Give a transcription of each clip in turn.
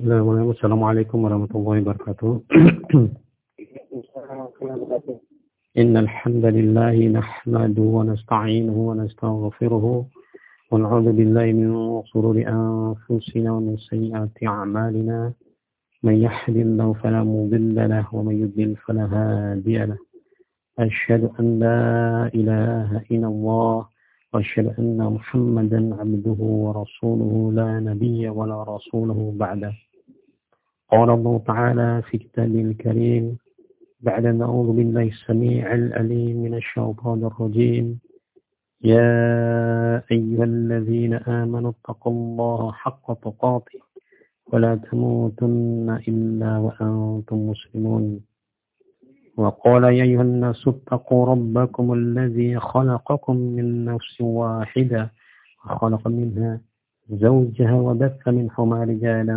Bismillahirrahmanirrahim. Assalamualaikum warahmatullahi wabarakatuh. إن الحمد لله نحمده ونستعينه ونستغفره ونعوذ بالله من شرور أنفسنا ومن سيئات أعمالنا من يهد الله فلا مضل له ومن يضلل فلا هادي له أشهد أن لا إله إلا الله وأشهد أن محمدا عبده ورسوله لا نبي ولا رسوله بعده قال الله تعالى في كتابه الكريم بعد أن أعوذ بالله السميع الأليم من الشيطان الرجيم يا أيها الذين آمنوا اتقوا الله حق تقاته ولا تموتن إلا وأنتم مسلمون. وقال يا أيها الناس اتقوا ربكم الذي خلقكم من نفس واحدة وخلق منها زوجها وبث منهما رجالا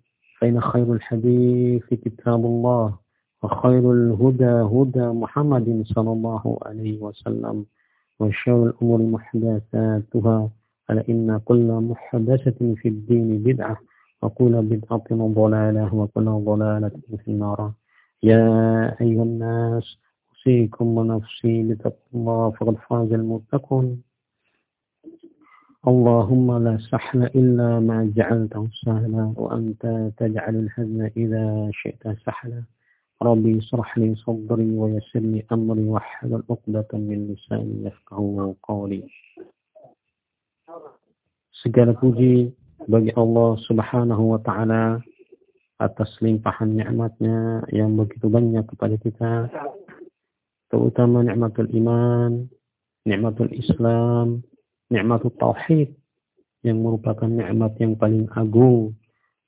فإن خير الحديث كتاب الله وخير الهدى هدى محمد صلى الله عليه وسلم وشر الأمور محدثاتها ألا إن كل محدثة في الدين بدعة وكل بدعة ضلالة وكل ضلالة في النار. يا أيها الناس أوصيكم ونفسي بتقوى الله فقد فاز المتقون. اللهم لا سهل إلا ما جعلته سهلا وأنت تجعل الحزن إذا شئت سهلا ربي اشرح لي صدري ويسر لي أمري واحلل عقدة من لساني يفقهوا قولي Segala puji bagi Allah Subhanahu wa taala atas limpahan nikmatnya yang begitu banyak kepada kita terutama nikmatul iman, nikmatul Islam, nikmatul tauhid yang merupakan nikmat yang paling agung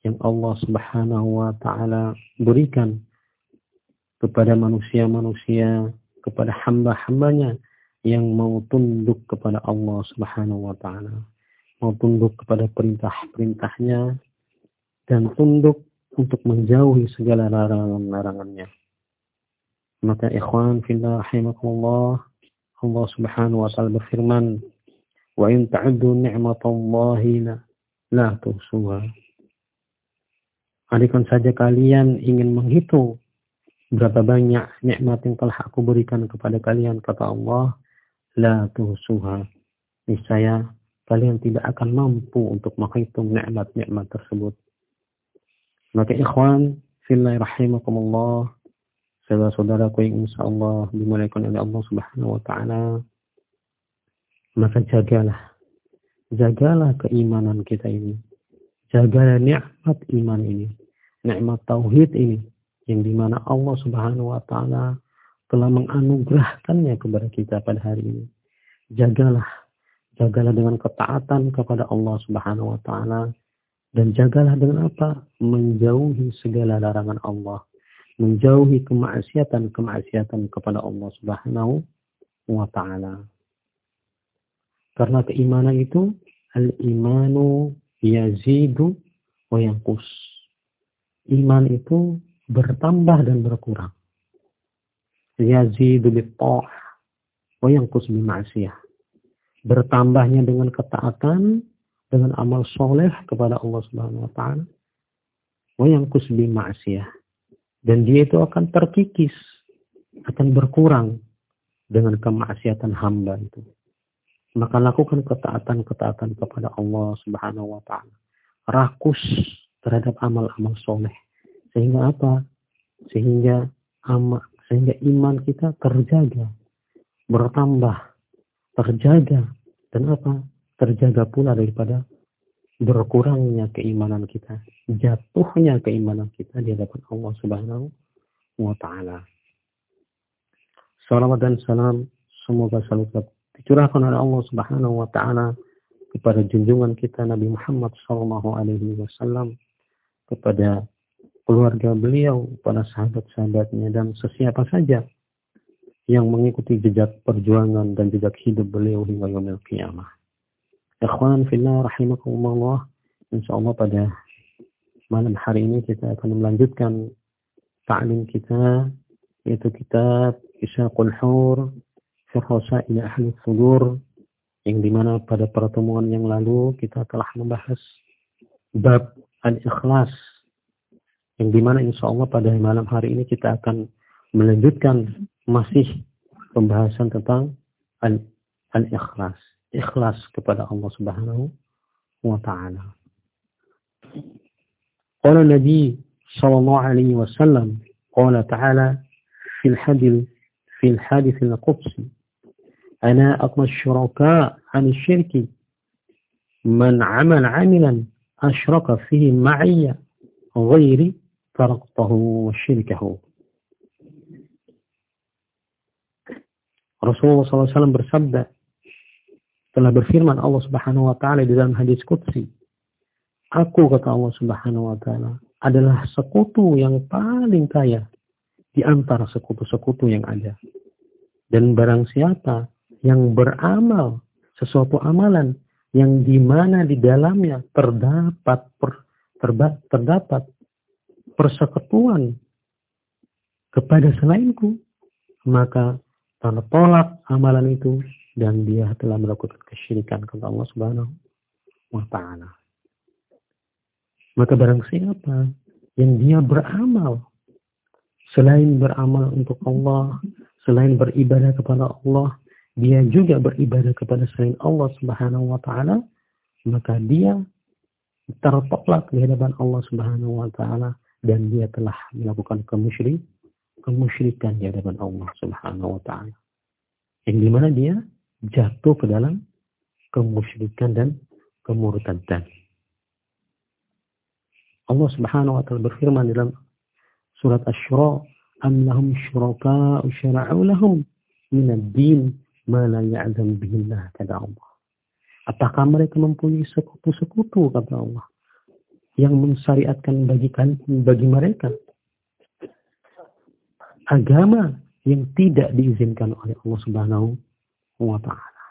yang Allah Subhanahu wa taala berikan kepada manusia-manusia, kepada hamba-hambanya yang mau tunduk kepada Allah Subhanahu wa taala, mau tunduk kepada perintah-perintahnya dan tunduk untuk menjauhi segala larangan-larangannya. Maka ikhwan fillah rahimakumullah, Allah Subhanahu wa taala berfirman, "Wa in ta'uddu ni'matallahi la tuhsuha." Andaikan saja kalian ingin menghitung berapa banyak nikmat yang telah aku berikan kepada kalian kata Allah la tuhsuha niscaya kalian tidak akan mampu untuk menghitung nikmat-nikmat tersebut maka ikhwan fillah rahimakumullah saudara-saudaraku yang insyaallah dimuliakan oleh Allah Subhanahu wa taala maka jagalah. Jagalah keimanan kita ini. Jagalah nikmat iman ini. Nikmat tauhid ini. Yang di mana Allah Subhanahu wa taala telah menganugerahkannya kepada kita pada hari ini. Jagalah, jagalah dengan ketaatan kepada Allah Subhanahu wa taala. Dan jagalah dengan apa? Menjauhi segala larangan Allah, menjauhi kemaksiatan-kemaksiatan kepada Allah Subhanahu wa taala. Karena keimanan itu al-imanu yazidu wa yanqus. Iman itu bertambah dan berkurang. Yazidu bitta'ah wa yanqus bima'siyah. Bertambahnya dengan ketaatan, dengan amal soleh kepada Allah Subhanahu wa taala. Wa yanqus bima'siyah. Dan dia itu akan terkikis, akan berkurang dengan kemaksiatan hamba itu. Maka lakukan ketaatan-ketaatan kepada Allah Subhanahu wa taala. Rakus terhadap amal-amal soleh sehingga apa? Sehingga ama, sehingga iman kita terjaga, bertambah, terjaga dan apa? Terjaga pula daripada berkurangnya keimanan kita, jatuhnya keimanan kita di hadapan Allah Subhanahu wa taala. Salawat dan salam semoga selalu dicurahkan oleh Allah Subhanahu wa taala kepada junjungan kita Nabi Muhammad sallallahu alaihi wasallam kepada keluarga beliau, para sahabat-sahabatnya, dan sesiapa saja yang mengikuti jejak perjuangan dan jejak hidup beliau hingga yaumil qiyamah. Ikhwan fillah rahimakumullah, insyaallah pada malam hari ini kita akan melanjutkan ta'lim kita yaitu kitab Isyaqul Hur Firhosain Ahli Sudur yang di mana pada pertemuan yang lalu kita telah membahas bab al-ikhlas yang di mana insya Allah pada malam hari ini kita akan melanjutkan masih pembahasan tentang al-ikhlas ikhlas kepada Allah Subhanahu wa taala. Qala Nabi sallallahu alaihi wasallam Kala ta'ala fil hadil fil hadith al-qudsi أنا أقوى الشركاء عن الشرك من عمل عملا أشرك فيه معي غيري تركته وشركه Rasulullah SAW bersabda telah berfirman Allah Subhanahu wa taala di dalam hadis qudsi Aku kata Allah Subhanahu wa taala adalah sekutu yang paling kaya di antara sekutu-sekutu yang ada. Dan barang siapa yang beramal sesuatu amalan yang di mana di dalamnya terdapat per, terba, terdapat persekutuan kepada selainku, maka tertolak amalan itu dan dia telah melakukan kesyirikan kepada Allah Subhanahu wa taala. Maka barang siapa yang dia beramal selain beramal untuk Allah, selain beribadah kepada Allah, dia juga beribadah kepada selain Allah Subhanahu wa taala, maka dia tertolak di hadapan Allah Subhanahu wa taala dan dia telah melakukan kemusyrik kemusyrikan di hadapan Allah Subhanahu wa taala. Yang di mana dia jatuh ke dalam kemusyrikan dan kemurtadan. Allah Subhanahu wa taala berfirman dalam surat Asy-Syura, "Am lahum syara'u lahum min ad-din ya'zam bihi Allah," kata Allah. Apakah mereka mempunyai sekutu-sekutu kata Allah yang mensyariatkan bagi bagi mereka agama yang tidak diizinkan oleh Allah Subhanahu wa taala.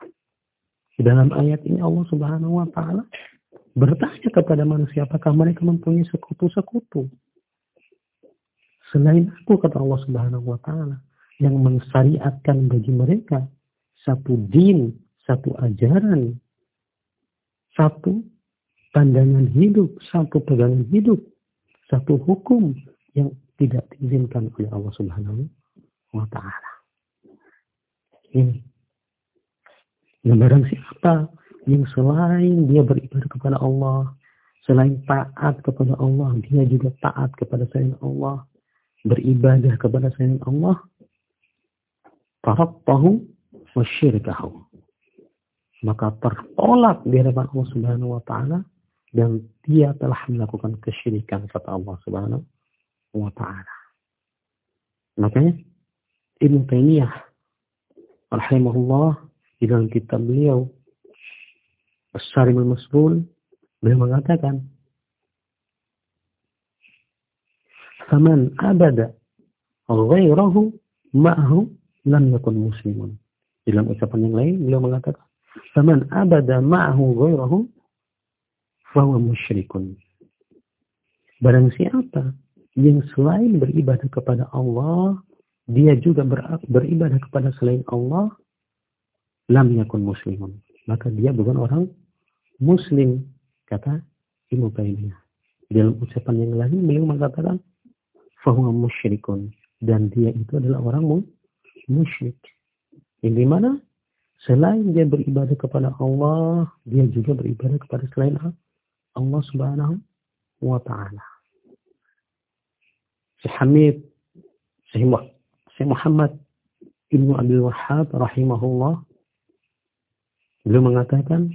Dalam ayat ini Allah Subhanahu wa taala bertanya kepada manusia apakah mereka mempunyai sekutu-sekutu. Selain aku kata Allah Subhanahu wa taala yang mensyariatkan bagi mereka satu din, satu ajaran, satu pandangan hidup, satu pegangan hidup, satu hukum yang tidak diizinkan oleh Allah Subhanahu wa taala. Ini Nah, barang siapa yang selain dia beribadah kepada Allah, selain taat kepada Allah, dia juga taat kepada selain Allah, beribadah kepada selain Allah, tahu wa syirkahu. Maka tertolak di hadapan Allah Subhanahu wa taala dan dia telah melakukan kesyirikan kata Allah Subhanahu wa taala. Makanya Ibn Taimiyah rahimahullah di dalam kitab beliau al-Masrul beliau mengatakan Faman abada ghairahu ma'ahu lam yakun muslimun. Dalam ucapan yang lain beliau mengatakan Faman abada ma'ahu ghairahu fahuwa musyrikun. Barang siapa yang selain beribadah kepada Allah, dia juga beribadah kepada selain Allah, lam yakun muslimun. Maka dia bukan orang muslim, kata Ibnu Taimiyah. Dalam ucapan yang lain beliau mengatakan fahuwa musyrikun dan dia itu adalah orang musyrik. Yang di mana selain dia beribadah kepada Allah, dia juga beribadah kepada selain Allah Subhanahu wa taala. Syekh Hamid, Syekh Muhammad Ibnu Abdul Wahhab rahimahullah Beliau mengatakan,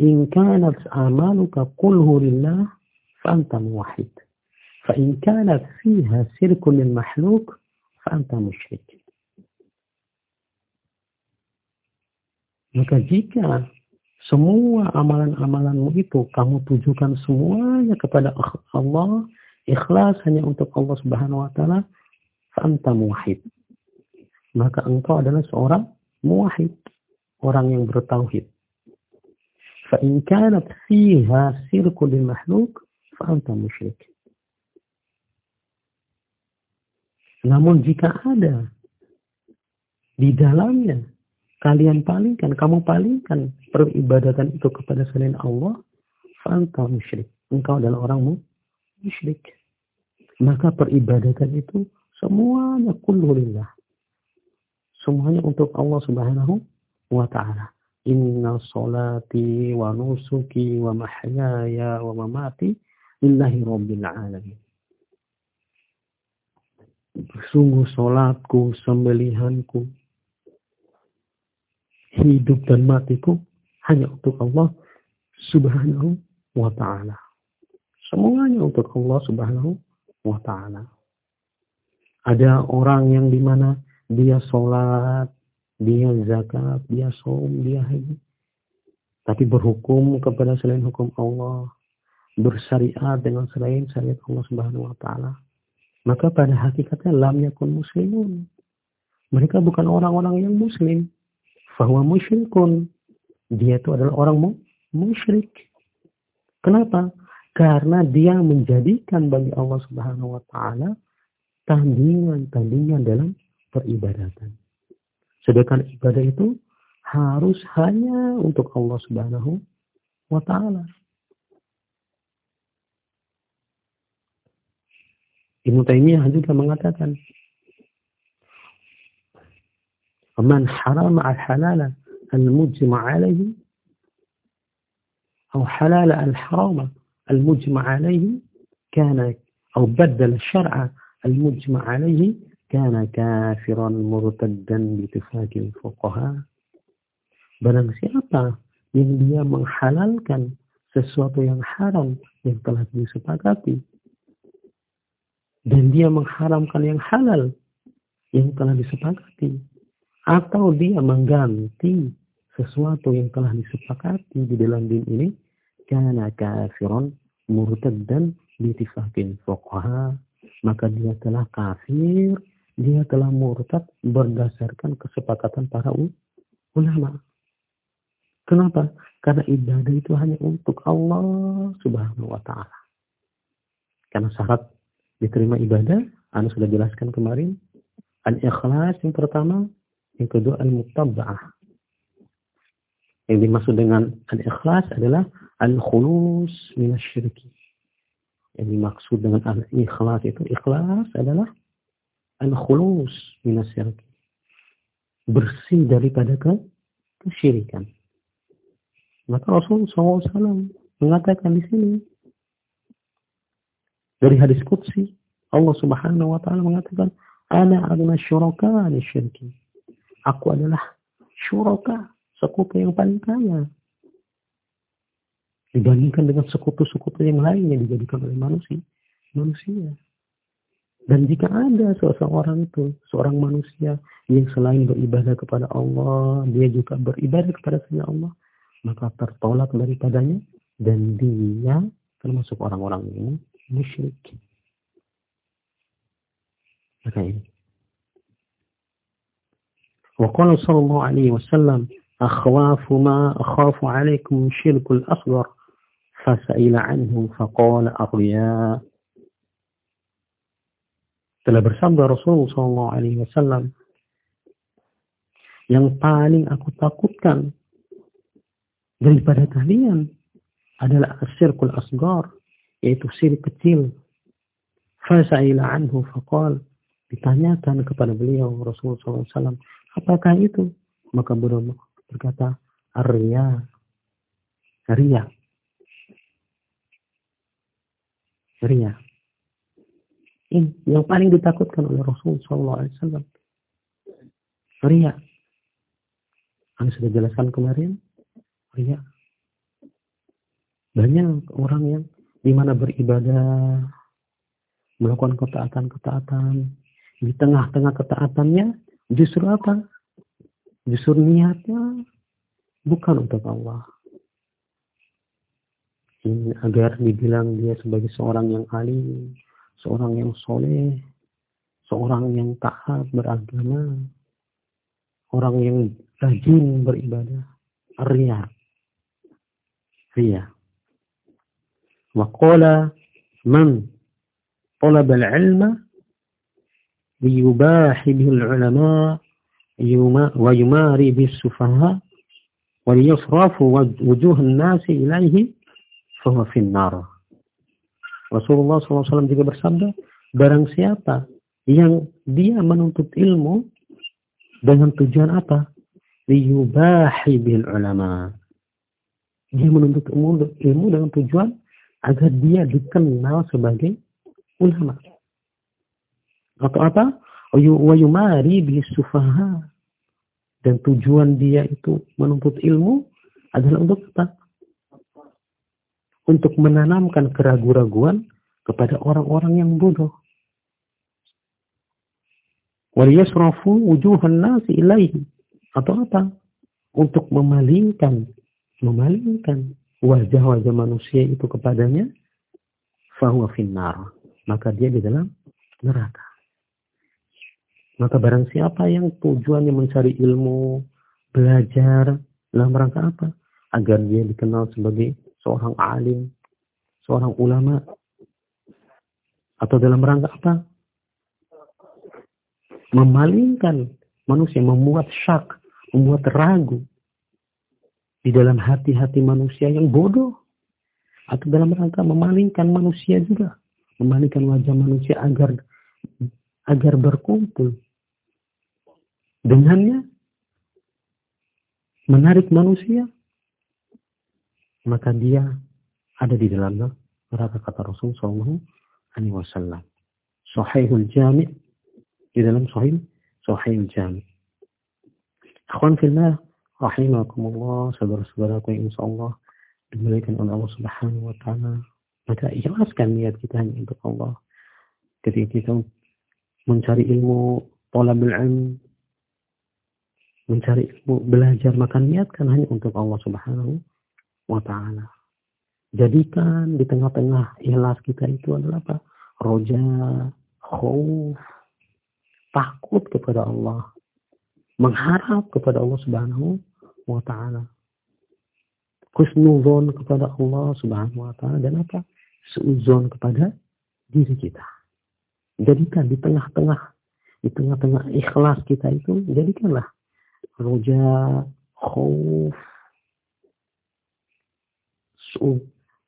"In kanat amaluka qulhu lillah fa anta muwahhid. Fa in kanat fiha sirkun lil mahluk fa anta musyrik." Maka jika semua amalan-amalanmu itu kamu tujukan semuanya kepada Allah, ikhlas hanya untuk Allah Subhanahu wa taala, fanta muwahhid. Maka engkau adalah seorang muwahhid, orang yang bertauhid. Fa in kanat sirku lil makhluk, musyrik. Namun jika ada di dalamnya kalian palingkan, kamu palingkan peribadatan itu kepada selain Allah, fa'anta musyrik. Engkau adalah orang musyrik. Maka peribadatan itu semuanya kullulillah. Semuanya untuk Allah Subhanahu wa taala. Inna salati wa nusuki wa mahyaya wa mamati lillahi rabbil alamin. Sungguh solatku, sembelihanku, hidup dan matiku hanya untuk Allah subhanahu wa ta'ala. Semuanya untuk Allah subhanahu wa ta'ala. Ada orang yang di mana dia sholat, dia zakat, dia som, dia haji. Tapi berhukum kepada selain hukum Allah, bersyariat dengan selain syariat Allah Subhanahu wa taala. Maka pada hakikatnya lam yakun muslimun. Mereka bukan orang-orang yang muslim. Fahuwa musyrikun. Dia itu adalah orang musyrik. Kenapa? Karena dia menjadikan bagi Allah Subhanahu wa taala tandingan-tandingan dalam peribadatan. Sedangkan ibadah itu harus hanya untuk Allah Subhanahu wa taala. Ibnu Taimiyah juga mengatakan, "Man harama al-halala al-mujma' alayhi أو حلال الحرام المجمع عليه كان أو بدل الشرع المجمع عليه kana kafiran murtaddan bitifakil fuqaha. Barang siapa yang dia menghalalkan sesuatu yang haram yang telah disepakati dan dia mengharamkan yang halal yang telah disepakati atau dia mengganti sesuatu yang telah disepakati di dalam din ini kana kafiran murtaddan bitifakil fuqaha maka dia telah kafir dia telah murtad berdasarkan kesepakatan para ulama. Kenapa? Karena ibadah itu hanya untuk Allah Subhanahu wa taala. Karena syarat diterima ibadah, Anda sudah jelaskan kemarin, al-ikhlas yang pertama, yang kedua al-muttaba'ah. Yang dimaksud dengan al-ikhlas adalah al-khulus minasyirki. Yang dimaksud dengan al-ikhlas itu ikhlas adalah al-khulus minas Bersih daripada ke kesyirikan. Maka Rasul SAW mengatakan di sini dari hadis Qudsi Allah Subhanahu wa taala mengatakan ana agna syuraka syirki. Aku adalah syuraka, sekutu yang paling kaya. Dibandingkan dengan sekutu-sekutu yang lain yang dijadikan oleh manusia. Manusia. Dan jika ada seseorang itu, seorang manusia yang selain beribadah kepada Allah, dia juga beribadah kepada selain Allah, maka tertolak daripadanya dan dia termasuk orang-orang ini musyrik. Maka. وقال صلى الله عليه وسلم أخواف ما أخاف عليكم شرك الأصغر فسئل عنه فقال الرياء telah bersabda Rasulullah SAW Alaihi Wasallam, yang paling aku takutkan daripada kalian adalah asyirkul asgar, yaitu syirik kecil. Fasa'ila anhu faqal, ditanyakan kepada beliau Rasulullah SAW, apakah itu? Maka beliau berkata, Arya. Ria. Ria. Ini yang paling ditakutkan oleh Rasulullah SAW. Ria. Anda sudah jelaskan kemarin. Ria. Banyak orang yang di mana beribadah, melakukan ketaatan-ketaatan, di tengah-tengah ketaatannya Justru apa? Justru niatnya bukan untuk Allah. Ini agar dibilang dia sebagai seorang yang alim, seorang yang soleh, seorang yang taat beragama, orang yang rajin beribadah, ria. Ria. Wakola man talaba al-ilma liyubahi bihil ulama wa yumari bis sufaha wa liyasrafu nasi ilaihi fahuwa finnar. Rasulullah SAW juga bersabda, barang siapa yang dia menuntut ilmu dengan tujuan apa? Liyubahi bil ulama. Dia menuntut ilmu dengan tujuan agar dia dikenal sebagai ulama. Atau apa? Wayumari bisufaha. Dan tujuan dia itu menuntut ilmu adalah untuk apa? Untuk menanamkan keraguan-raguan kepada orang-orang yang bodoh. Waliyasrafu wujuhan nasi ilaihi. Atau apa? Untuk memalingkan, memalingkan wajah-wajah manusia itu kepadanya. Fahuwa finnar maka dia di dalam neraka. Maka barang siapa yang tujuannya mencari ilmu, belajar, dalam rangka apa? Agar dia dikenal sebagai seorang alim, seorang ulama. Atau dalam rangka apa? Memalingkan manusia, membuat syak, membuat ragu di dalam hati-hati manusia yang bodoh. Atau dalam rangka memalingkan manusia juga memalikan wajah manusia agar agar berkumpul dengannya menarik manusia maka dia ada di dalamnya neraka kata Rasul Sallallahu Alaihi Wasallam? Sahihul Jami di dalam Sahih Sahihul Jami. Akhwan fillah rahimakumullah saudara-saudaraku insyaallah dimuliakan oleh Allah Subhanahu wa taala. Maka ikhlaskan niat kita hanya untuk Allah. Ketika kita mencari ilmu, talabul ilm, mencari ilmu, belajar, maka niatkan hanya untuk Allah Subhanahu wa taala. Jadikan di tengah-tengah ikhlas kita itu adalah apa? Roja, khauf, takut kepada Allah, mengharap kepada Allah Subhanahu wa taala. Kusnuzon kepada Allah Subhanahu wa taala dan apa? seuzon kepada diri kita. Jadikan di tengah-tengah, di tengah-tengah ikhlas kita itu, jadikanlah roja, khuf,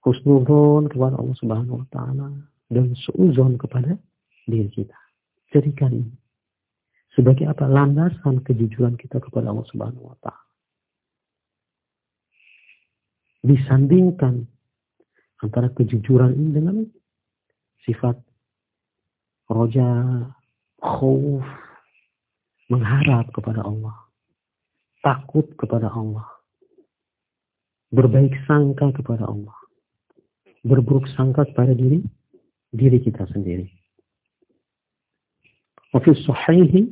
husnudon kepada Allah Subhanahu wa taala dan seuzon kepada diri kita. Jadikan ini sebagai apa? Landasan kejujuran kita kepada Allah Subhanahu wa taala. Disandingkan antara kejujuran ini dengan sifat roja, khuf, mengharap kepada Allah, takut kepada Allah, berbaik sangka kepada Allah, berburuk sangka kepada diri diri kita sendiri. وفي الصحيح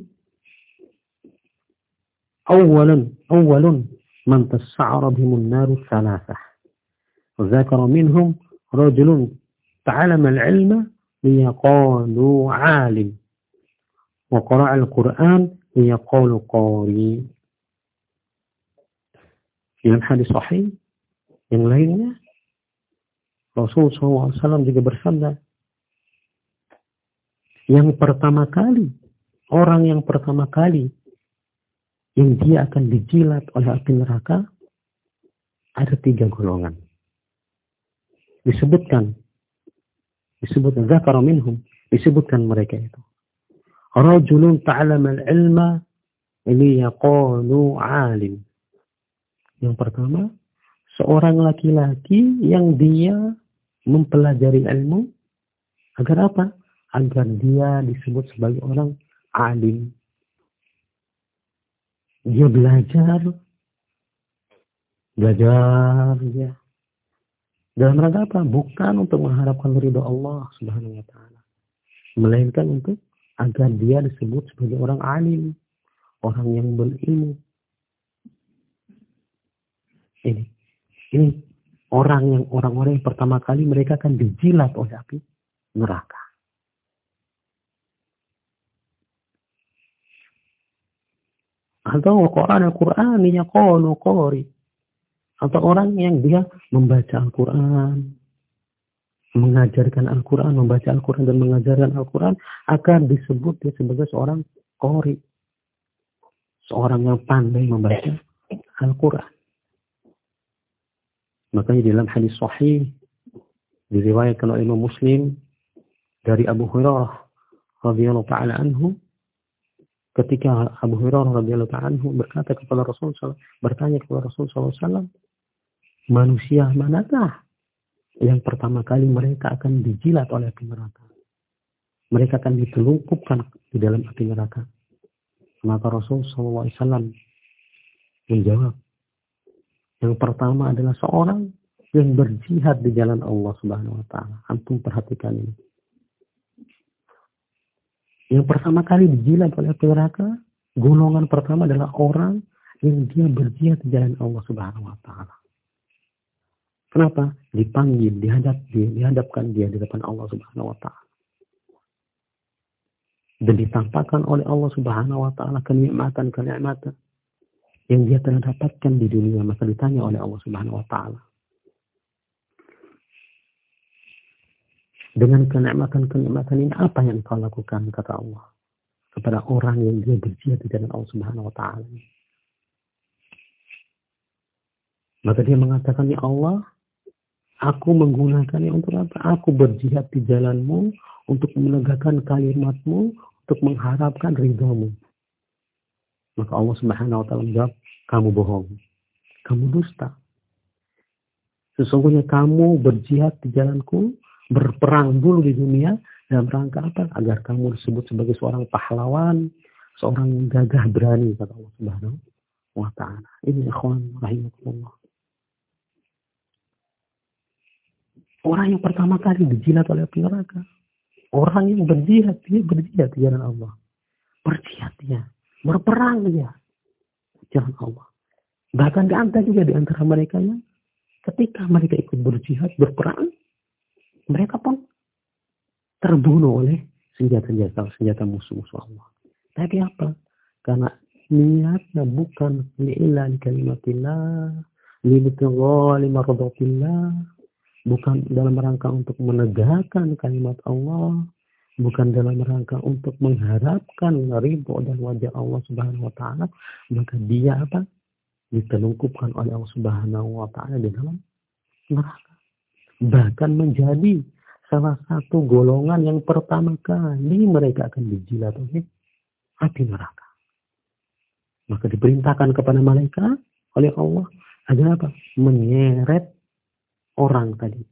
أولا أول من تسعر بهم النار الثلاثة وذكر منهم رجل تعلم العلم ليقالوا عالم وقرأ القرآن ليقالوا قاري dalam hadis sahih yang lainnya Rasul SAW juga bersabda yang pertama kali orang yang pertama kali yang dia akan dijilat oleh api neraka ada tiga golongan. Disebutkan disebutkan zakara minhum disebutkan mereka itu. Rajulun ta'allama al-ilma liyaqalu alim yang pertama seorang laki-laki yang dia mempelajari ilmu agar apa agar dia disebut sebagai orang alim dia belajar belajar ya dalam rangka apa? Bukan untuk mengharapkan ridho Allah Subhanahu wa taala. Melainkan untuk agar dia disebut sebagai orang alim, orang yang berilmu. Ini, ini orang yang orang-orang yang pertama kali mereka akan dijilat oleh api neraka. Atau Quran Al-Quran kono kori. Atau orang yang dia membaca Al-Quran, mengajarkan Al-Quran, membaca Al-Quran dan mengajarkan Al-Quran akan disebut dia sebagai seorang kori, Seorang yang pandai membaca Al-Quran. Makanya dalam hadis sahih diriwayatkan oleh Imam Muslim dari Abu Hurairah radhiyallahu taala anhu ketika Abu Hurairah radhiyallahu taala anhu berkata kepada Rasul bertanya kepada Rasul sallallahu manusia manakah yang pertama kali mereka akan dijilat oleh api neraka? Mereka akan ditelungkupkan di dalam api neraka. Maka Rasul sallallahu menjawab yang pertama adalah seorang yang berjihad di jalan Allah Subhanahu wa taala. Antum perhatikan ini. Yang pertama kali dijilat oleh neraka, golongan pertama adalah orang yang dia berjihad di jalan Allah Subhanahu wa taala. Kenapa? Dipanggil, dihadap dihadapkan dia di depan Allah Subhanahu wa taala. Dan ditampakkan oleh Allah Subhanahu wa taala kenikmatan-kenikmatan yang dia telah dapatkan di dunia. Maka ditanya oleh Allah Subhanahu wa taala. Dengan kenikmatan-kenikmatan ini apa yang kau lakukan kata Allah kepada orang yang dia berjihad di jalan Allah Subhanahu wa taala maka dia mengatakan ya Allah aku menggunakannya untuk apa? Aku berjihad di jalanmu untuk menegakkan kalimatmu untuk mengharapkan ridhamu maka Allah Subhanahu wa taala menjawab, kamu bohong. Kamu dusta. Sesungguhnya kamu berjihad di jalanku, berperang dulu di dunia dalam rangka apa? Agar kamu disebut sebagai seorang pahlawan, seorang gagah berani kata Allah Subhanahu wa taala. Ini ikhwan rahimakumullah. Orang yang pertama kali dijilat oleh api neraka. Orang yang berjihad, dia berjihad di jalan Allah. Berjihad dia berperang dia. Jalan Allah. Bahkan ada juga di antara mereka yang ketika mereka ikut berjihad, berperang, mereka pun terbunuh oleh senjata-senjata senjata musuh-musuh Allah. Tapi apa? Karena niatnya bukan li'ila li kalimatillah, libtigha mardatillah, bukan dalam rangka untuk menegakkan kalimat Allah, bukan dalam rangka untuk mengharapkan ridho dan wajah Allah Subhanahu wa taala, maka dia apa? ditelungkupkan oleh Allah Subhanahu wa taala di dalam neraka. Bahkan menjadi salah satu golongan yang pertama kali mereka akan dijilat oleh api neraka. Maka diperintahkan kepada malaikat oleh Allah ada apa? Menyeret orang tadi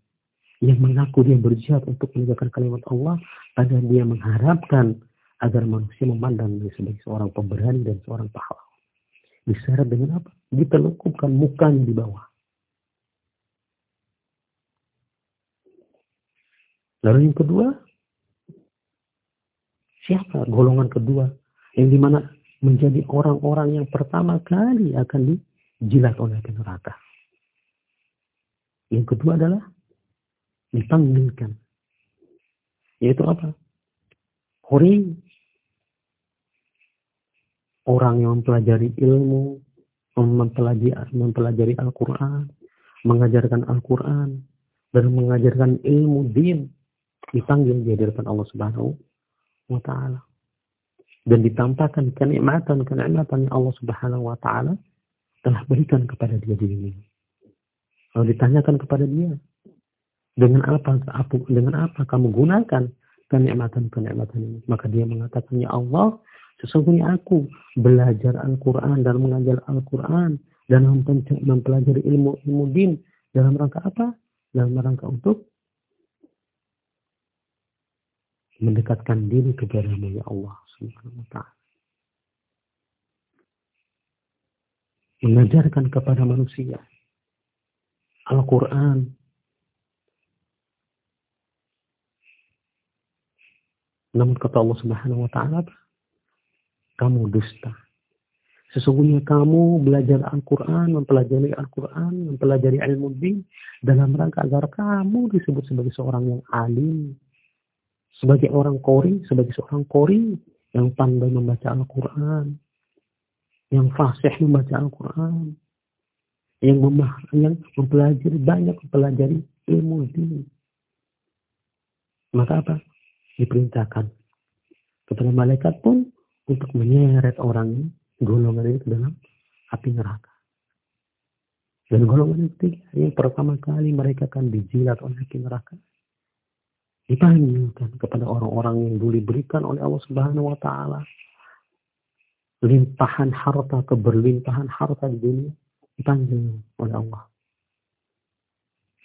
yang mengaku dia berjihad untuk menegakkan kalimat Allah, pada dia mengharapkan agar manusia memandang dia sebagai seorang pemberani dan seorang pahlawan. Diseret dengan apa? Ditelukupkan mukanya di bawah. Lalu yang kedua, siapa golongan kedua yang di mana menjadi orang-orang yang pertama kali akan dijilat oleh neraka. Yang kedua adalah dipanggilkan. Yaitu apa? Hori. Orang yang mempelajari ilmu, mempelajari, Al-Quran, mengajarkan Al-Quran, dan mengajarkan ilmu din, dipanggil di depan Allah Subhanahu wa Ta'ala. Dan ditampakkan kenikmatan-kenikmatan yang Allah Subhanahu wa Ta'ala telah berikan kepada dia di dunia. Lalu ditanyakan kepada dia, dengan apa, apa dengan apa kamu gunakan kenikmatan-kenikmatan ini? Maka dia mengatakan, Ya Allah, sesungguhnya aku belajar Al-Quran dan mengajar Al-Quran dan mempelajari ilmu-ilmu din dalam rangka apa? Dalam rangka untuk mendekatkan diri kepada ya Allah Subhanahu wa taala. Mengajarkan kepada manusia Al-Quran Namun kata Allah Subhanahu wa taala, kamu dusta. Sesungguhnya kamu belajar Al-Quran, mempelajari Al-Quran, mempelajari ilmu din dalam rangka agar kamu disebut sebagai seorang yang alim. Sebagai orang kori, sebagai seorang kori yang pandai membaca Al-Quran. yang fasih membaca Al-Quran, yang, memah, yang mempelajari banyak mempelajari ilmu ini. Maka apa? Diperintahkan kepada malaikat pun untuk menyeret orang golongan ke dalam api neraka. Dan golongan itu yang pertama kali mereka akan dijilat oleh api neraka. Dipanggilkan kepada orang-orang yang dulu diberikan oleh Allah Subhanahu wa taala limpahan harta, keberlimpahan harta di dunia dipanggil oleh Allah.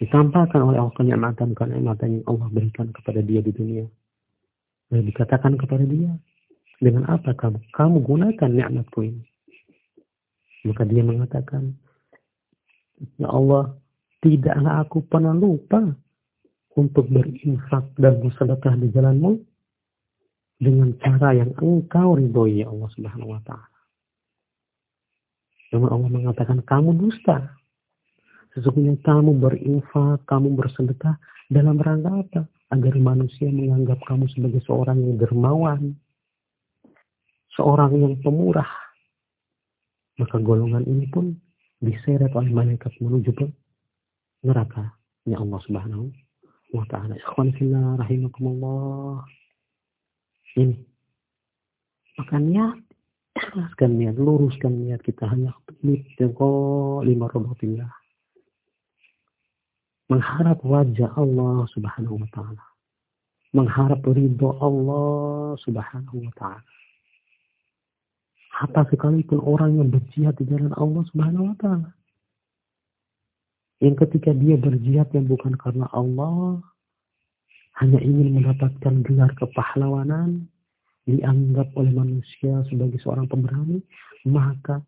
Ditampakkan oleh Allah kenikmatan-kenikmatan yang Allah berikan kepada dia di dunia. Dan dikatakan kepada dia, dengan apa kamu? Kamu gunakan nikmatku ini. Maka dia mengatakan, Ya Allah, tidaklah aku pernah lupa untuk berinfak dan bersedekah di jalanmu dengan cara yang engkau ridhoi ya Allah Subhanahu wa taala. Namun Allah mengatakan kamu dusta. Sesungguhnya kamu berinfak, kamu bersedekah dalam rangka apa? Agar manusia menganggap kamu sebagai seorang yang dermawan, seorang yang pemurah. Maka golongan ini pun diseret oleh malaikat menuju ke neraka. Ya Allah subhanahu wa ta'ala. Ikhwan fillah rahimakumullah. Ini. Maka niat ikhlaskan niat, luruskan niat kita hanya lima robotillah. Mengharap wajah Allah subhanahu wa ta'ala. Mengharap ridho Allah subhanahu wa ta'ala. Hatta sekalipun orang yang berjihad di jalan Allah subhanahu wa ta'ala. Yang ketika dia berjihad yang bukan karena Allah, hanya ingin mendapatkan gelar kepahlawanan, dianggap oleh manusia sebagai seorang pemberani, maka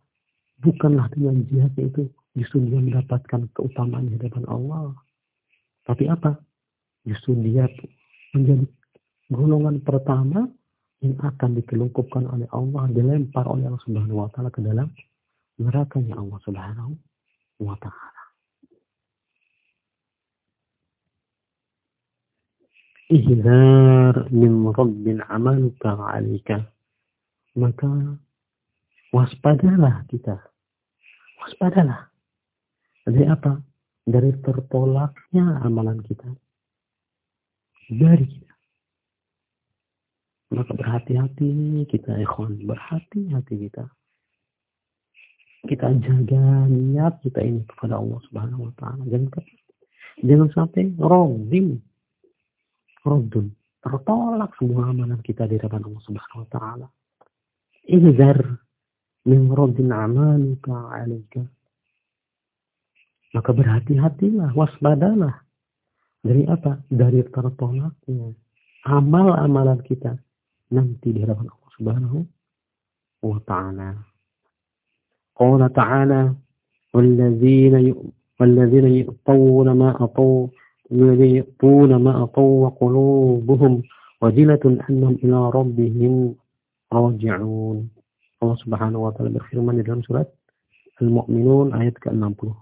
bukanlah dengan jihadnya itu justru dia mendapatkan keutamaan di hadapan Allah. Tapi apa? Justru dia menjadi golongan pertama yang akan ditelungkupkan oleh Allah, dilempar oleh Allah Subhanahu wa taala ke dalam neraka Allah Subhanahu wa taala. ihzar min rabbin amaluka alika. Maka waspadalah kita. Waspadalah. Dari apa? Dari tertolaknya amalan kita. Dari kita. Maka berhati-hati kita ikhwan. Berhati-hati kita. Kita jaga niat kita ini kepada Allah Subhanahu wa taala. Jangan jangan sampai rodim Raddun. Tertolak semua amalan kita di hadapan Allah Subhanahu wa taala. Ihzar min raddin amaluka alaika. Maka berhati-hatilah, waspadalah. Dari apa? Dari tertolaknya amal-amalan kita nanti di hadapan Allah Subhanahu wa taala. Qala ta'ala والذين والذين يؤطون ما أطوا يطون ما أطوا وقلوبهم وجلة أنهم إلى ربهم راجعون Allah Subhanahu wa taala berfirman di dalam surat Al-Mu'minun ayat ke-60.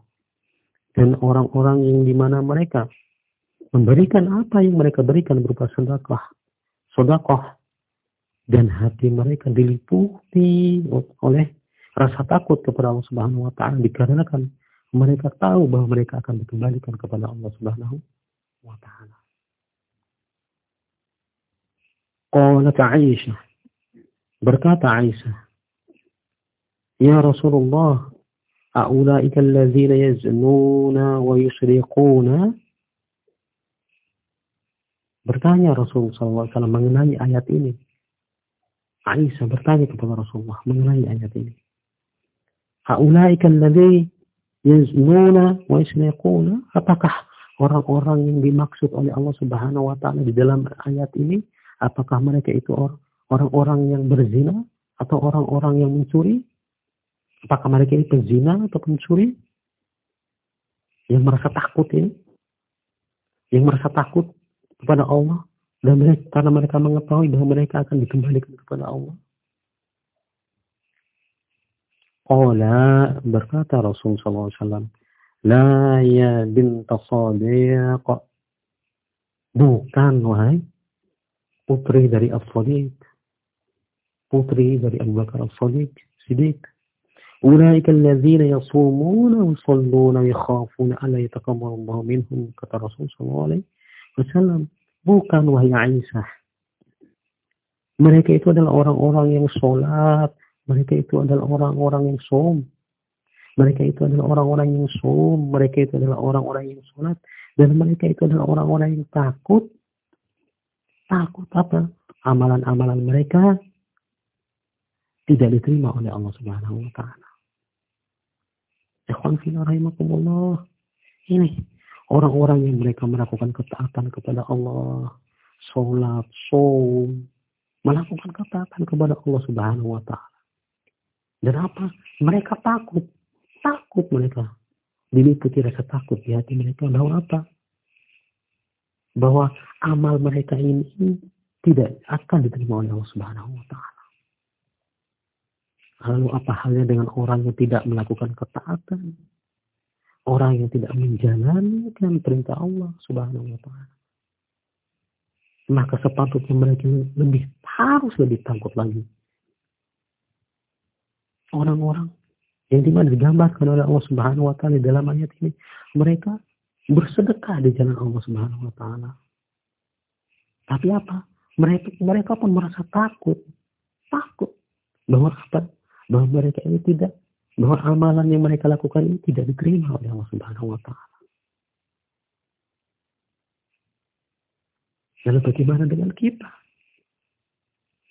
Dan orang-orang yang di mana mereka memberikan apa yang mereka berikan berupa sedekah, sedekah dan hati mereka diliputi oleh rasa takut kepada Allah Subhanahu wa taala dikarenakan mereka tahu bahwa mereka akan dikembalikan kepada Allah Subhanahu wa taala. Qalat Aisyah berkata Aisyah Ya Rasulullah أولئك الذين يزنون ويسرقون Bertanya Rasulullah SAW mengenai ayat ini. Aisyah bertanya kepada Rasulullah mengenai ayat ini. Haulaika alladhi yaznuna wa yasriquna apakah orang-orang yang dimaksud oleh Allah Subhanahu wa taala di dalam ayat ini apakah mereka itu orang-orang yang berzina atau orang-orang yang mencuri apakah mereka itu penzina atau pencuri yang merasa takut ini yang merasa takut kepada Allah dan mereka, karena mereka mengetahui bahwa mereka akan dikembalikan kepada Allah Qala berkata Rasul SAW, La ya binta sadiq. Bukan, wahai. Putri dari As-Sadiq. Putri dari Abu Bakar As-Sadiq. Sidik. Kata Rasul sallallahu alaihi. Bukan wahai Aisyah. Mereka itu adalah orang-orang yang sholat. Mereka itu adalah orang-orang yang som. Mereka itu adalah orang-orang yang som. Mereka itu adalah orang-orang yang sholat. Dan mereka itu adalah orang-orang yang takut. Takut apa? Amalan-amalan mereka tidak diterima oleh Allah Subhanahu wa taala. Ikhwan fillah rahimakumullah. Ini orang-orang yang mereka melakukan ketaatan kepada Allah, sholat, saum, melakukan ketaatan kepada Allah Subhanahu wa taala. Dan apa? Mereka takut. Takut mereka. Diliputi rasa takut di hati mereka bahwa apa? Bahwa amal mereka ini tidak akan diterima oleh Allah Subhanahu wa taala. Lalu apa halnya dengan orang yang tidak melakukan ketaatan? Orang yang tidak menjalankan perintah Allah subhanahu wa ta'ala. Maka sepatutnya mereka lebih harus lebih takut lagi. Orang-orang yang di mana digambarkan oleh Allah subhanahu wa ta'ala dalam ayat ini. Mereka bersedekah di jalan Allah subhanahu wa ta'ala. Tapi apa? Mereka, mereka pun merasa takut. Takut. Bahwa? Bahwa mereka ini tidak bahwa amalan yang mereka lakukan ini tidak diterima oleh Allah Subhanahu wa taala. Lalu bagaimana dengan kita?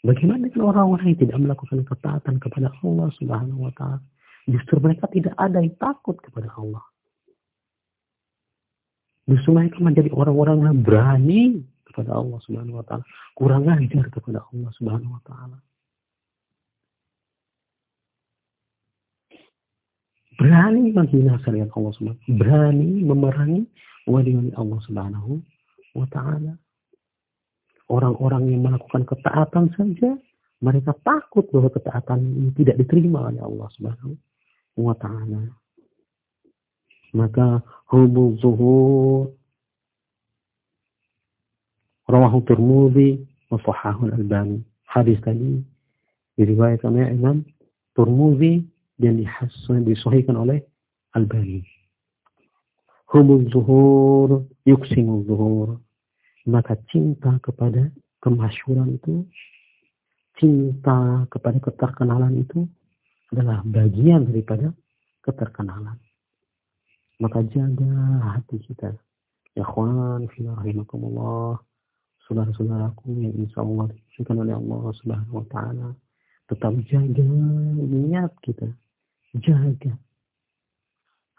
Bagaimana dengan orang-orang yang tidak melakukan ketaatan kepada Allah Subhanahu wa taala? Justru mereka tidak ada yang takut kepada Allah. Justru mereka menjadi orang-orang yang berani kepada Allah Subhanahu wa taala, kurang ajar kepada Allah Subhanahu wa taala. Berani menghina syariat Allah Subhanahu berani memerangi wali-wali Allah Subhanahu wa taala. Orang-orang yang melakukan ketaatan saja mereka takut bahwa ketaatan ini tidak diterima oleh Allah Subhanahu wa taala. Maka hubul zuhur rawahu Turmudi wa sahahu al-Albani. Hadis tadi diriwayatkan oleh Imam Turmudi dan disahihkan oleh Al-Bani. Hubul zuhur, yuksimul zuhur. Maka cinta kepada kemasyuran itu, cinta kepada keterkenalan itu adalah bagian daripada keterkenalan. Maka jaga hati kita. Ya khwan, rahimakumullah. Saudara-saudaraku yang insya Allah oleh Allah subhanahu wa ta'ala. Tetap jaga niat kita jaga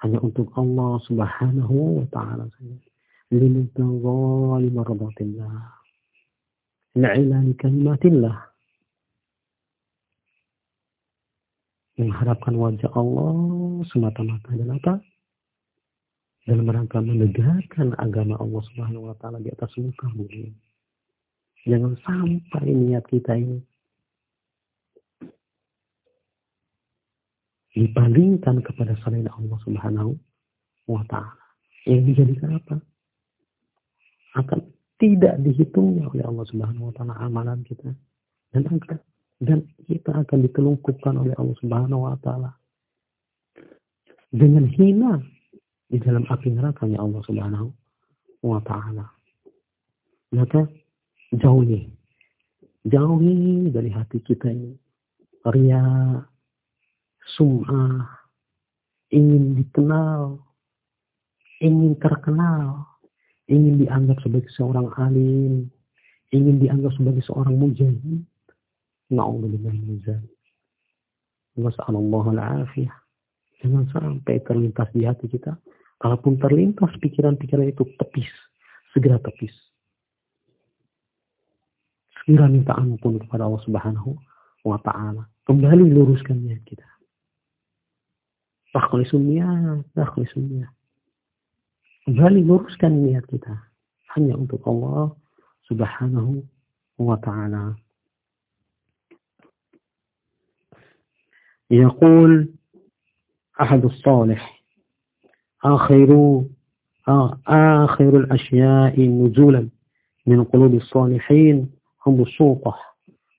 hanya untuk Allah Subhanahu wa taala saja. Lilitawali maradatillah. La'ilani kalimatillah. Mengharapkan wajah Allah semata-mata dan apa? Dalam rangka menegakkan agama Allah Subhanahu wa taala di atas muka bumi. Jangan sampai niat kita ini dibandingkan kepada selain Allah Subhanahu wa taala. Yang dijadikan apa? Akan tidak dihitungnya oleh Allah Subhanahu wa taala amalan kita. Dan akan dan kita akan ditelungkupkan oleh Allah Subhanahu wa taala dengan hina di dalam api neraka ya Allah Subhanahu wa taala. Maka jauhi jauhi dari hati kita ini ria, sum'ah, ingin dikenal, ingin terkenal, ingin dianggap sebagai seorang alim, ingin dianggap sebagai seorang mujahid. Na'udzubillah min dzalik. Wasallallahu al-afiyah. Jangan sampai terlintas di hati kita. Kalaupun terlintas pikiran-pikiran itu tepis. Segera tepis. Segera minta ampun kepada Allah Subhanahu wa ta'ala. Kembali luruskan niat kita. Takhlisun niat, takhlisun niat. Kembali luruskan niat kita. Hanya untuk Allah subhanahu wa ta'ala. يقول أحد الصالح آخر آخر الأشياء نزولا من قلوب الصالحين هم السلطة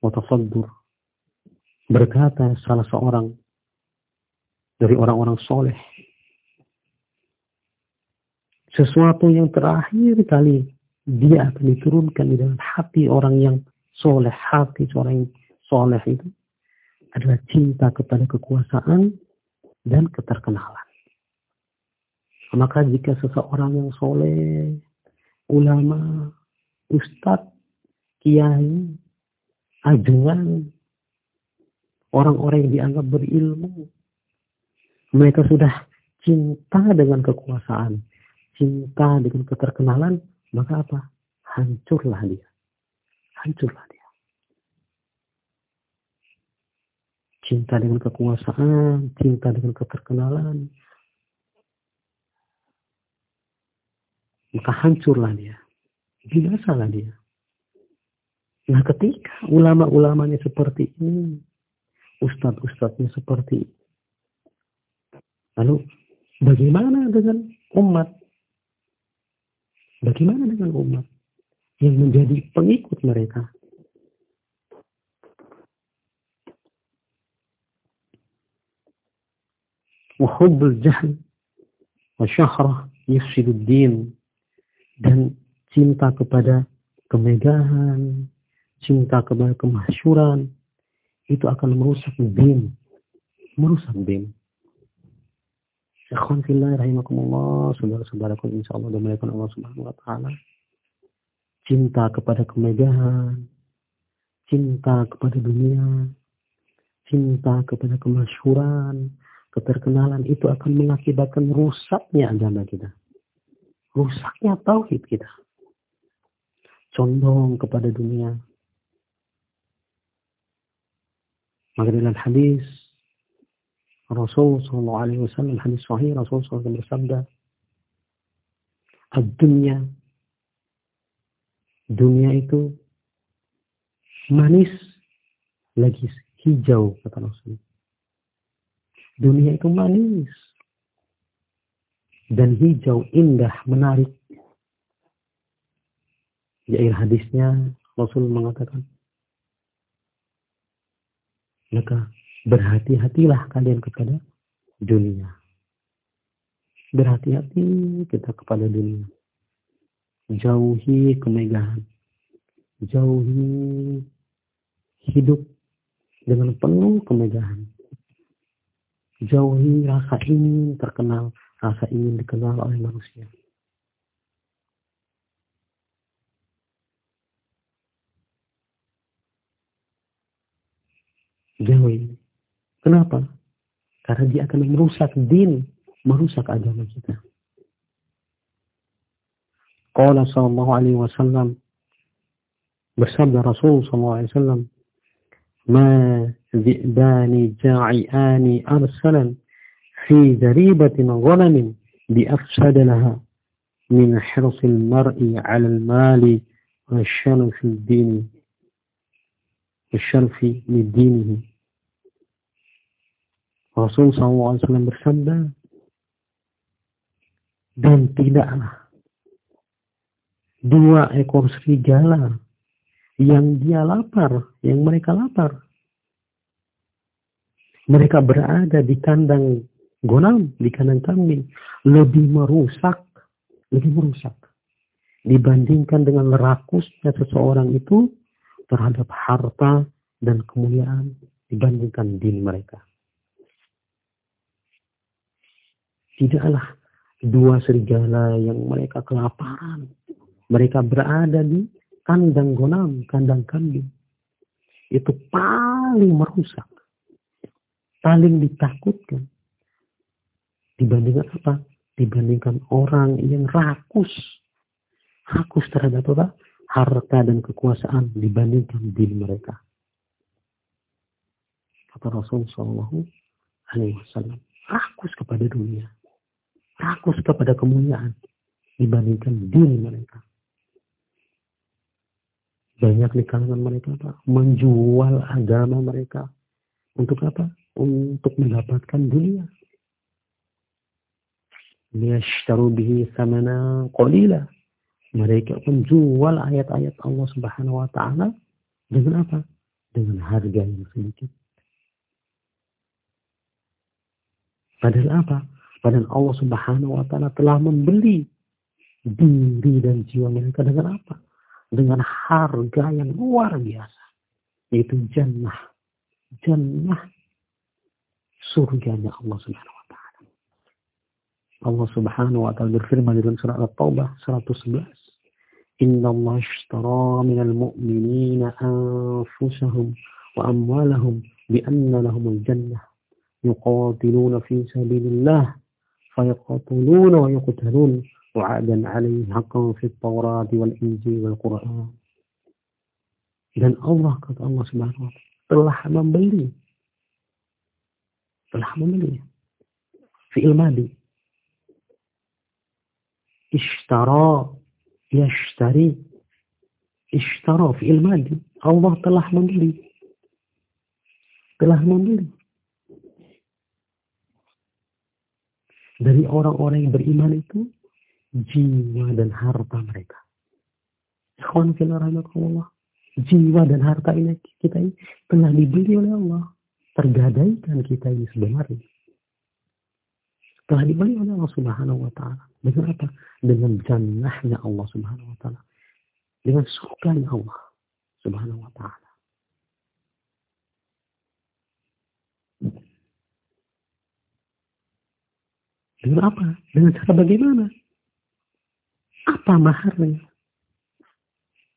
وتصدر berkata salah seorang dari orang-orang soleh. Sesuatu yang terakhir kali dia akan diturunkan di dalam hati orang yang soleh, hati seorang yang soleh itu adalah cinta kepada kekuasaan dan keterkenalan. Maka jika seseorang yang soleh, ulama, ustadz, kiai, ajuan, orang-orang yang dianggap berilmu, mereka sudah cinta dengan kekuasaan, cinta dengan keterkenalan, maka apa? Hancurlah dia. Hancurlah dia. Cinta dengan kekuasaan, cinta dengan keterkenalan, maka hancurlah dia. Binasalah dia. Nah ketika ulama-ulamanya seperti ini, ustadz-ustadznya seperti ini, lalu bagaimana dengan umat? Bagaimana dengan umat yang menjadi pengikut mereka? Wahubbul jahl wa syahrah dan cinta kepada kemegahan, cinta kepada kemasyuran, itu akan merusak bin. Merusak bin. Ikhwan fillah rahimakumullah, saudara-saudaraku insyaallah dimuliakan Allah Subhanahu wa taala. Cinta kepada kemegahan, cinta kepada dunia, cinta kepada kemasyuran, keterkenalan itu akan mengakibatkan rusaknya agama kita rusaknya tauhid kita. Condong kepada dunia. Maka dalam hadis Rasul Sallallahu Alaihi Wasallam hadis Sahih Rasul SAW bersabda, dunia dunia itu manis lagi hijau kata Rasul. Dunia itu manis dan hijau indah menarik. Di akhir hadisnya Rasul mengatakan, maka berhati-hatilah kalian kepada dunia. Berhati-hati kita kepada dunia. Jauhi kemegahan. Jauhi hidup dengan penuh kemegahan. Jauhi rasa ingin terkenal rasa ingin dikenal oleh manusia. Jauhi. Kenapa? Karena dia akan merusak din, merusak agama kita. Qala sallallahu alaihi wasallam bersabda Rasul sallallahu alaihi wasallam ma ذئبان جاعئان أرسلا في ذريبة غنم بأفسد لها من حرص المرء على المال والشرف الدين والشرف لدينه Rasul SAW bersabda dan tidaklah dua ekor serigala yang dia lapar, yang mereka lapar. Mereka berada di kandang gonam di kanan kambing lebih merusak, lebih merusak dibandingkan dengan rakusnya seseorang itu terhadap harta dan kemuliaan dibandingkan din mereka. Tidaklah dua serigala yang mereka kelaparan. Mereka berada di kandang gonam, kandang kambing. Itu paling merusak. Paling ditakutkan Dibandingkan apa? Dibandingkan orang yang rakus. Rakus terhadap apa? Harta dan kekuasaan dibandingkan diri mereka. Kata Rasul Shallallahu Alaihi. Rakus kepada dunia. Rakus kepada kemuliaan dibandingkan diri mereka. Banyak di kalangan mereka apa? Menjual agama mereka. Untuk apa? Untuk mendapatkan dunia bihi samana qalila. Mereka menjual ayat-ayat Allah Subhanahu wa taala dengan apa? Dengan harga yang sedikit. Padahal apa? Padahal Allah Subhanahu wa taala telah membeli diri dan jiwa mereka dengan apa? Dengan harga yang luar biasa. Yaitu jannah. Jannah surganya Allah Subhanahu wa taala. Allah Subhanahu wa taala berfirman dalam surah At-Taubah 111. Inna Allah ishtara minal mu'minina anfusahum wa amwalahum bi'anna lahumul jannah yuqatiluna fi sabilillah wa'adan alaihi haqqan fi tawrat wal injil wal quran dan Allah kata Allah subhanahu wa telah membeli telah membeli fi'il madi ishtara yashtari ishtara fi'il madi Allah telah membeli telah membeli dari orang-orang yang beriman itu jiwa dan harta mereka. Ikhwan Allah. Jiwa dan harta ini kita ini telah dibeli oleh Allah. Tergadaikan kita ini sebenarnya. Telah dibeli oleh Allah Subhanahu wa taala. Dengan apa? Dengan jannahnya Allah Subhanahu wa taala. Dengan surganya Allah Subhanahu wa taala. Dengan apa? Dengan cara bagaimana? Apa maharnya?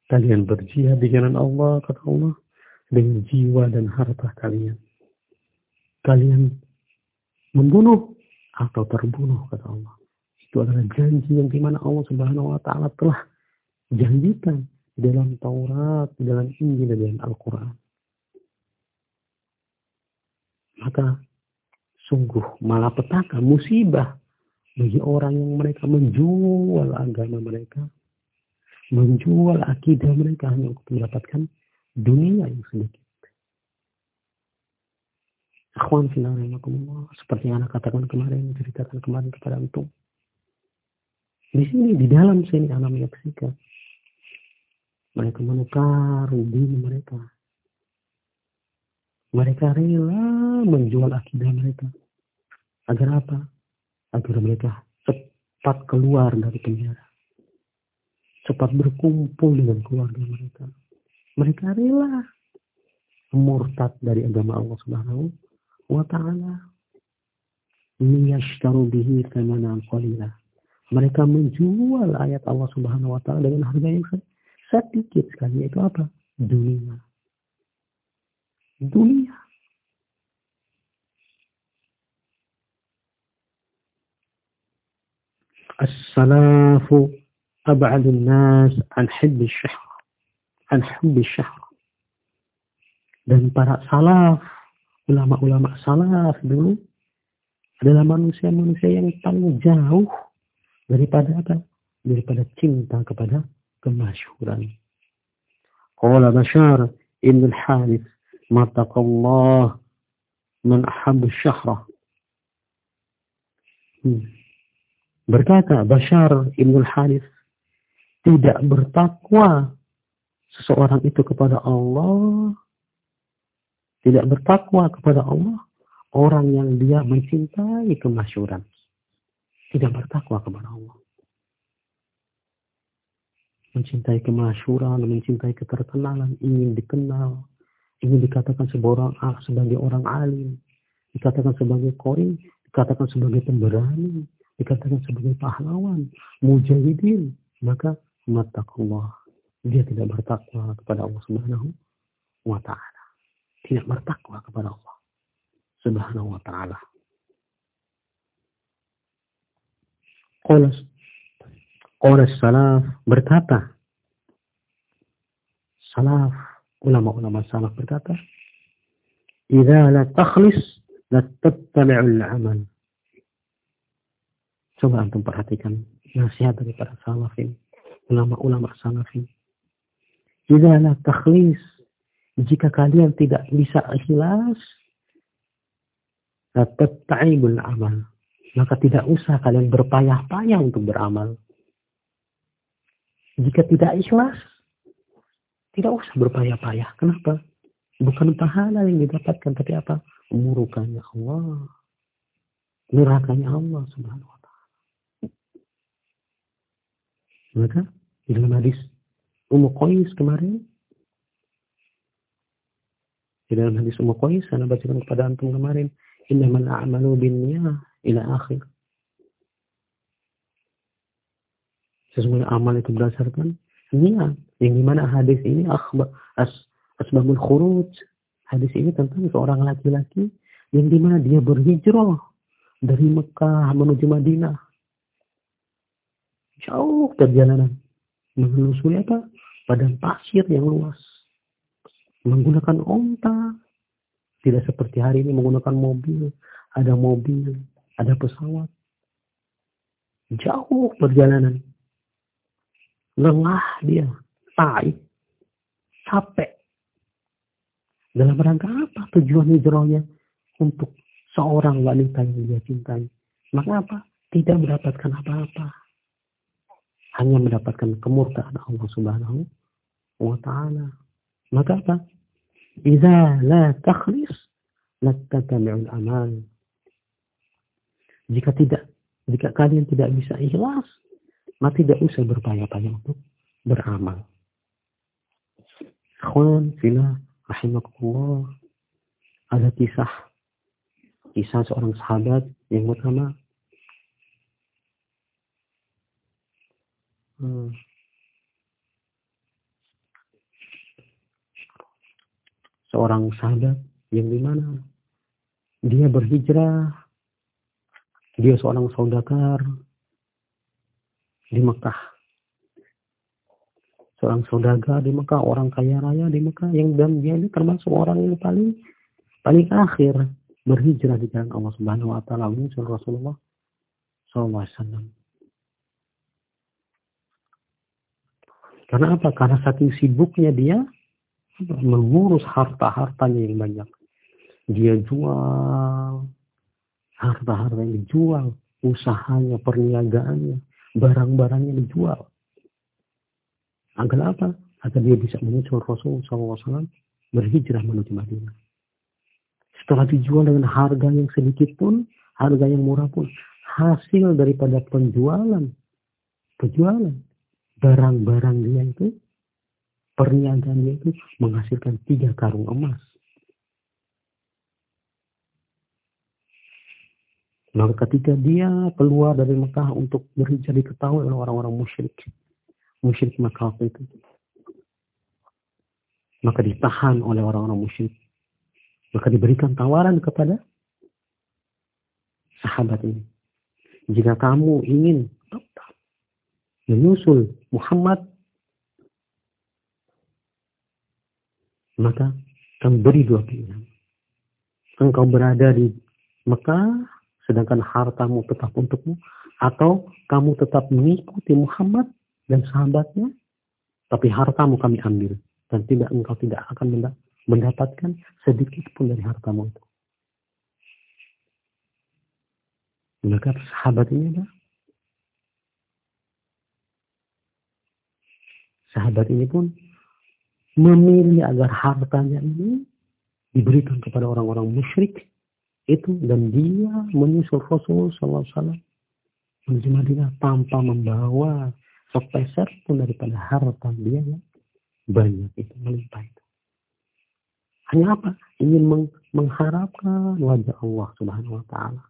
Kalian berjihad di jalan Allah, kata Allah, dengan jiwa dan harta kalian. Kalian membunuh atau terbunuh, kata Allah. Itu adalah janji yang di mana Allah Subhanahu wa Ta'ala telah janjikan dalam Taurat, dalam Injil, dan dalam Al-Quran. Maka sungguh malapetaka, musibah bagi orang yang mereka menjual agama mereka, menjual akidah mereka hanya untuk mendapatkan dunia yang sedikit. Akhwan seperti yang anak katakan kemarin, ceritakan kemarin kepada antum. Di sini, di dalam sini anak menyaksikan. Mereka menukar diri mereka. Mereka rela menjual akidah mereka. Agar apa? Agar mereka cepat keluar dari penjara. Cepat berkumpul dengan keluarga mereka. Mereka rela murtad dari agama Allah Subhanahu wa taala. Liyashtaru bihi thamanan qalila. Mereka menjual ayat Allah Subhanahu wa taala dengan harga yang sedikit sekali yaitu apa? Dunia dunia. As-salafu ab'adun nas an hibbi syahr. An hibbi syahr. Dan para salaf, ulama-ulama salaf dulu adalah manusia-manusia yang paling jauh daripada apa? Daripada cinta kepada kemasyhuran. Qala Bashar ibn al-Harith Allah man ahabu syahrah. Hmm. Berkata Bashar Ibn Harith, tidak bertakwa seseorang itu kepada Allah, tidak bertakwa kepada Allah, orang yang dia mencintai kemasyuran. Tidak bertakwa kepada Allah. Mencintai kemasyuran, mencintai keterkenalan, ingin dikenal, ingin dikatakan seorang sebagai orang alim, dikatakan sebagai kori, dikatakan sebagai pemberani, dikatakan sebagai pahlawan, mujahidin, maka Allah dia tidak bertakwa kepada Allah Subhanahu wa taala. Tidak bertakwa kepada Allah Subhanahu wa taala. Qala salaf berkata salaf ulama-ulama salaf berkata, "Idza la takhlis la tattabi'ul amal." Coba antum perhatikan nasihat dari para salafin, ulama-ulama salafin. Idza la takhlis, jika kalian tidak bisa ikhlas, la tattabi'ul amal. Maka tidak usah kalian berpayah-payah untuk beramal. Jika tidak ikhlas, tidak usah berpayah-payah. Kenapa? Bukan pahala yang didapatkan, tapi apa? Murukannya Allah. nerakanya Allah Subhanahu wa taala. Maka dalam hadis Ummu Qais kemarin di dalam hadis Ummu Qais saya bacakan kepada antum kemarin, innamal a'malu binniyah ila akhir. Sesungguhnya amal itu berdasarkan niat. Yang di mana hadis ini akhbar, as, asbabul khuruj. Hadis ini tentang seorang laki-laki yang di mana dia berhijrah dari Mekah menuju Madinah. Jauh perjalanan. Menelusuri apa? Padang pasir yang luas. Menggunakan onta. Tidak seperti hari ini menggunakan mobil. Ada mobil. Ada pesawat. Jauh perjalanan. Lengah dia. Tai. Capek. Dalam rangka apa tujuan hijrahnya? Untuk seorang wanita yang dia cintai. Maka apa? Tidak mendapatkan apa-apa. Hanya mendapatkan kemurkaan Allah Subhanahu wa taala. Maka apa? Iza la takhlis lattatabi'ul amal. Jika tidak, jika kalian tidak bisa ikhlas, maka tidak usah berpayah-payah untuk beramal. Akhwan filah rahimakumullah. Ada kisah kisah seorang sahabat yang pertama hmm. seorang sahabat yang di mana dia berhijrah dia seorang saudagar di Mekah seorang saudagar di Mekah orang kaya raya di Mekah yang dan dia ini termasuk orang yang paling paling akhir berhijrah di jalan Allah Subhanahu wa taala menyusul Rasulullah SAW. Karena apa? Karena saking sibuknya dia mengurus harta-hartanya yang banyak. Dia jual harta-harta yang dijual, usahanya, perniagaannya, barang-barangnya dijual. Agar apa? Agar dia bisa menyusul Rasulullah SAW berhijrah menuju Madinah. Setelah dijual dengan harga yang sedikit pun, harga yang murah pun, hasil daripada penjualan, penjualan barang-barang dia itu, perniagaan dia itu menghasilkan tiga karung emas. Maka ketika dia keluar dari Mekah untuk berhijrah diketahui oleh orang-orang musyrik. Musyrik Mekah itu. Maka ditahan oleh orang-orang musyrik. Maka diberikan tawaran kepada sahabat ini. Jika kamu ingin menyusul Muhammad, maka kami beri dua pilihan. Engkau berada di Mekah, sedangkan hartamu tetap untukmu, atau kamu tetap mengikuti Muhammad dan sahabatnya, tapi hartamu kami ambil. Dan tidak engkau tidak akan mendapat mendapatkan sedikit pun dari hartamu itu. Maka sahabat ini adalah sahabat ini pun memilih agar hartanya ini diberikan kepada orang-orang musyrik itu dan dia menyusul Rasul Sallallahu Alaihi Wasallam menuju Madinah tanpa membawa sepeser pun daripada harta dia yang banyak itu melimpah itu. Hanya apa? Ingin meng mengharapkan wajah Allah Subhanahu wa taala.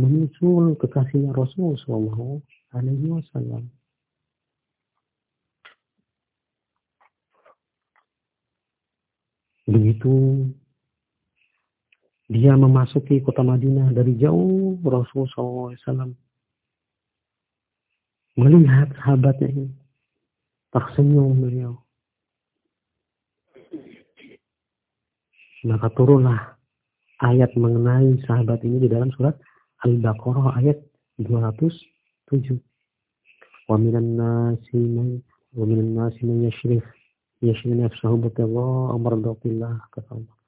Menyusul kekasihnya Rasul sallallahu alaihi wasallam. Begitu dia memasuki kota Madinah dari jauh Rasul SAW melihat sahabatnya ini tersenyum beliau Maka turunlah ayat mengenai sahabat ini di dalam surat Al-Baqarah ayat 207. Wa minan nasi man wa minan nasi man yashrif yashrif nafsahu bitallah amradatillah kata Allah.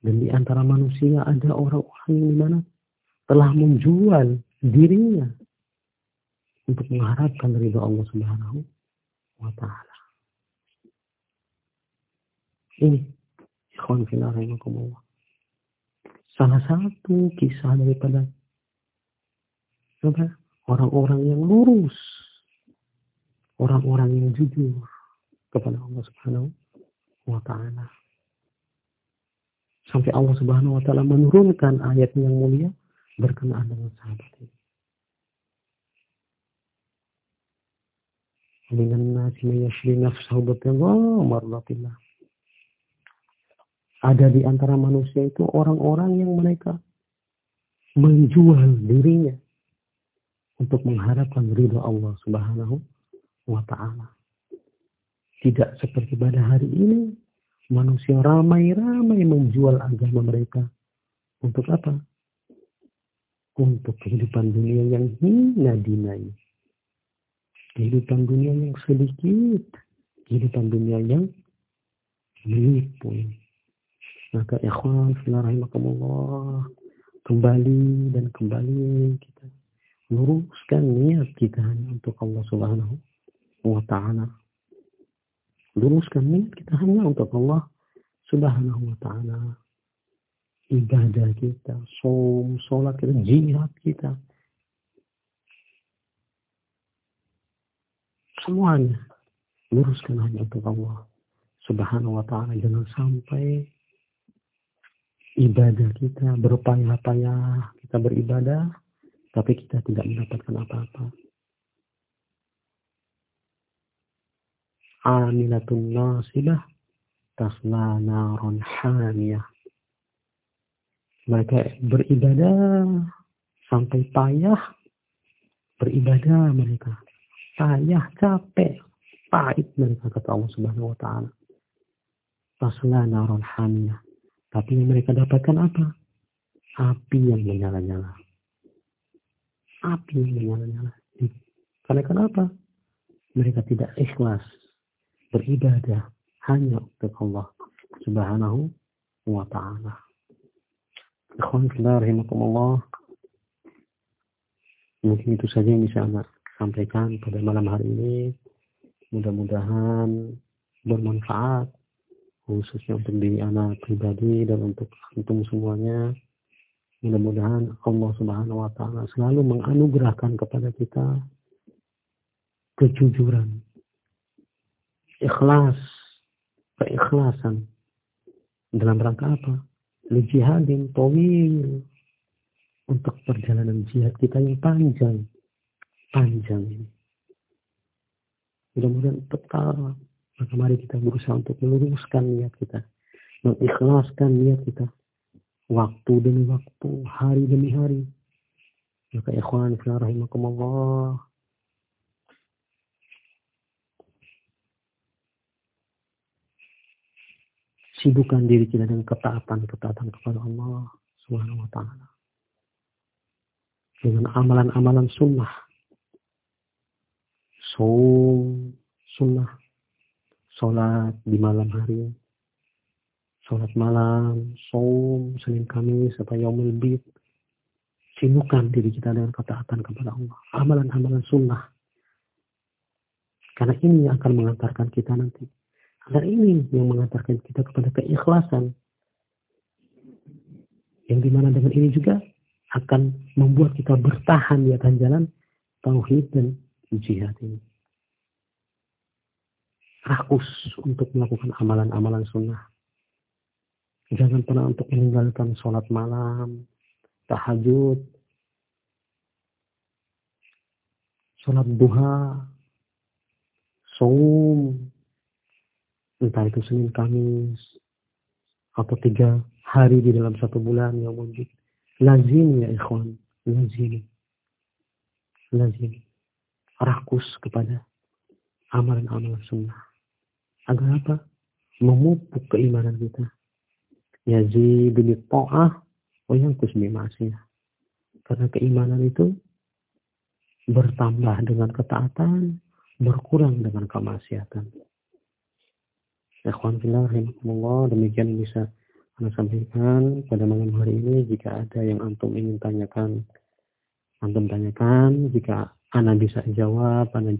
Dan di antara manusia ada orang-orang yang di mana telah menjual dirinya untuk mengharapkan ridha Allah Subhanahu wa taala. Ini Salah satu kisah daripada orang-orang yang lurus, orang-orang yang jujur kepada Allah Subhanahu wa taala. Sampai Allah Subhanahu wa taala menurunkan ayat yang mulia berkenaan dengan sahabat ini. Minan nasi mayashri nafsahu. Ada di antara manusia itu orang-orang yang mereka menjual dirinya untuk mengharapkan ridho Allah Subhanahu wa taala. Tidak seperti pada hari ini manusia ramai-ramai menjual agama mereka untuk apa? Untuk kehidupan dunia yang hina dinai kehidupan dunia yang sedikit, kehidupan dunia yang menipu. Maka ikhwan rahimakumullah kembali dan kembali kita luruskan niat kita hanya untuk Allah Subhanahu wa taala. Luruskan niat kita hanya untuk Allah Subhanahu wa taala. Ibadah kita, som, sholat kita, jihad kita, semuanya. Luruskan hanya untuk Allah subhanahu wa ta'ala. Jangan sampai ibadah kita berpayah-payah kita beribadah tapi kita tidak mendapatkan apa-apa amilatun nasibah tasla naron hamiyah mereka beribadah sampai payah beribadah mereka payah, capek, pahit mereka kata Allah Subhanahu wa taala. Tasla naron hamiyah. Tapi yang mereka dapatkan apa? Api yang menyala-nyala. Api yang menyala-nyala. Karena kenapa? Mereka tidak ikhlas beribadah hanya untuk Allah Subhanahu wa taala. Rahimakumullah. Mungkin itu saja yang bisa anak sampaikan pada malam hari ini. Mudah-mudahan bermanfaat khususnya untuk diri anak pribadi dan untuk antum semuanya. Mudah-mudahan Allah Subhanahu wa taala selalu menganugerahkan kepada kita kejujuran, ikhlas, keikhlasan dalam rangka apa? Lijihadin tawil untuk perjalanan jihad kita yang panjang panjang ini. Mudah-mudahan tetap maka mari kita berusaha untuk meluruskan niat kita. Mengikhlaskan niat kita. Waktu demi waktu, hari demi hari. Maka ikhwan rahimakumullah. Sibukkan diri kita dengan ketaatan-ketaatan kepada Allah Subhanahu wa taala. Dengan amalan-amalan sunnah. Saum sunnah. Sholat di malam hari. Sholat malam saum Senin Kamis atau Yaumul Bid. Sibukkan diri kita dengan ketaatan kepada Allah. Amalan-amalan sunnah. Karena ini yang akan mengantarkan kita nanti karena ini yang mengantarkan kita kepada keikhlasan yang di mana dengan ini juga akan membuat kita bertahan di atas jalan tauhid dan jihad ini. Rakus untuk melakukan amalan-amalan sunnah. Jangan pernah untuk meninggalkan sholat malam, tahajud, sholat duha, saum, entah itu Senin Kamis, atau tiga hari di dalam satu bulan yang wajib. Lazim ya ikhwan, lazim. Lazim rakus kepada amalan-amalan sunnah. Agar apa? Memupuk keimanan kita. Yazid bin ta'ah wa kusmi ma'asiyah. Karena keimanan itu bertambah dengan ketaatan, berkurang dengan kemaksiatan. Ikhwan fillah rahimakumullah, demikian bisa Anda sampaikan pada malam hari ini. Jika ada yang antum ingin tanyakan antum tanyakan. Jika Anda bisa jawab, Anda